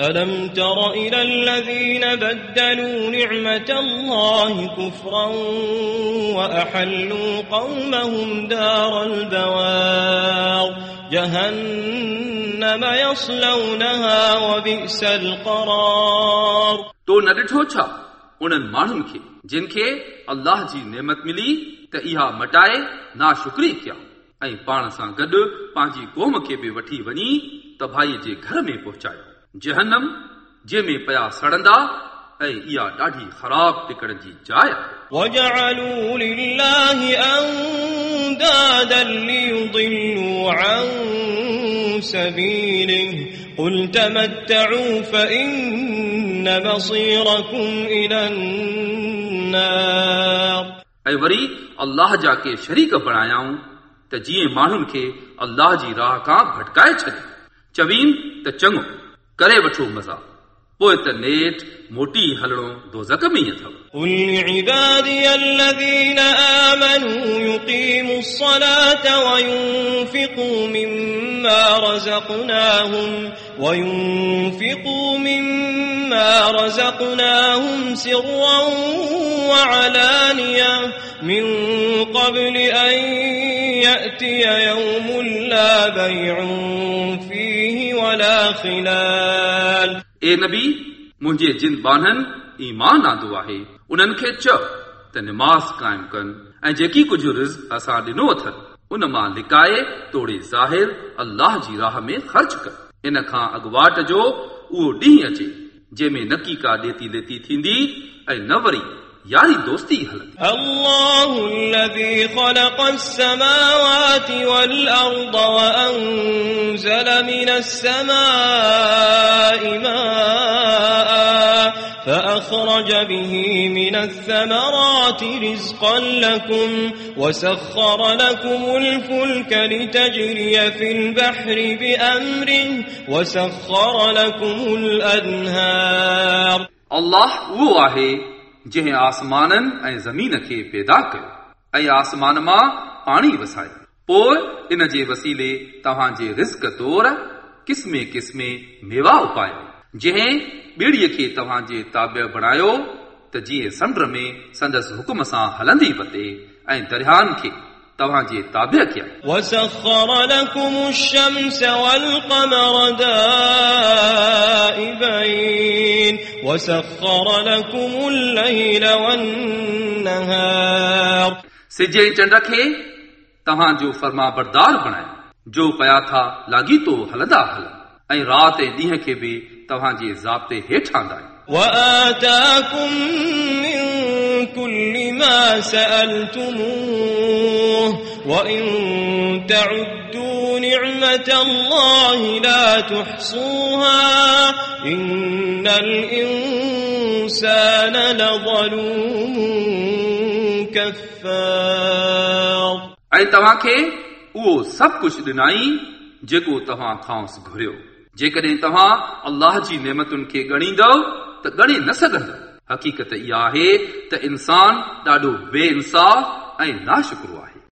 ألم تر إلى الذين بدلوا نعمة الله كفرا وأحلوا قومهم دار البوار جهنم يصلونها وبئس القرار तो न ॾिठो छा उन्हनि माण्हुनि खे जिन खे अल्लाह जी नेमत मिली त इहा मटाए नाशुक्री कया ऐं पाण सां गॾु पंहिंजी क़ौम खे बि वठी वञी तबाही जे घर में पहुचायो जहनम जंहिंमें पिया सड़ंदा ऐं इहा ॾाढी ख़राब टिकण जी जाइ आहे وجعلوا لله أندادا ليضلوا عن سبيله قل تمتعوا فإن مصيركم إلى النار ऐं वरी अल्लाह जा के शरीक बणायाऊं त जीअं माण्हुनि खे अल्लाह जी राह खां भटकाए छॾे चवीन त चङो करे वठो मज़ा पोइ त नेठ मोटी हलणो दोज़क में ई अथव قل لعبادي الذين آمنوا يقيموا الصلاة وينفقوا مما رزقناهم وينفقوا مما رزقناهم سرا وعلانية من قبل أن يأتي يوم لا بيع فيه ولا خلال ए नबी मुंहिंजे जिन बाननि ईमान आंदो आहे उन्हनि खे चओ त निमाज़ क़ाइमु कनि ऐं जेकी कुझु रिज़ असां ॾिनो अथनि उन मां लिकाए तोड़े ज़ाहिर अल्लाह जी राह में ख़र्च कर इन खां अॻुवाट जो उहो ॾींहुं अचे जंहिंमें नकी का ॾेती लेती थींदी ऐं न वरी یاری دوستی ہلک اللہ الذي خلق السماوات والارض وانزل من السماء ماء فاخرج به من الثمرات رزقا لكم وسخر لكم الفلك لتجري في البحر بامره وسخر لكم الانهار الله هو آهي جنهن آسمانن ۽ زمين کي پيدا ڪيو ۽ آسمان مان پاڻي وسايو. پوءِ ان جي وسيلي توهان جي رسڪ طور قسمي قسمي ميوا اپايو. جنهن ٻيڙيءَ کي توهان جي تابي بڻايو ته جيئن سمنڊ ۾ سندس حڪم سان هلندي وتي ۽ درياهن کي توهان جي ڪيا وسخر لكم الشمس والقمر دائبين وسخر لكم الليل والنهار सिज ऐं चंड खे तव्हांजो फर्मा बरदार बणायो जो पया था लाॻीतो हलंदा हलनि ऐं राति ऐं ॾींहं खे बि तव्हांजे ज़ाब्ते हेठां आहिनि وآتاكم من كل ما سألتموه وإن تعدوا نعمة الله لا تحصوها إن الإنسان لظلوم كفار ऐं तव्हांखे उहो सभु कुझु ॾिनाई जेको तव्हां खांसि घुरियो जेकॾहिं तव्हां अल्लाह जी नेमतुनि खे ॻणींदव त ॻणे न सघंदव हक़ीक़त इहा आहे त इंसान ॾाढो बे इंसाफ़ ऐं नाशुक्रो आहे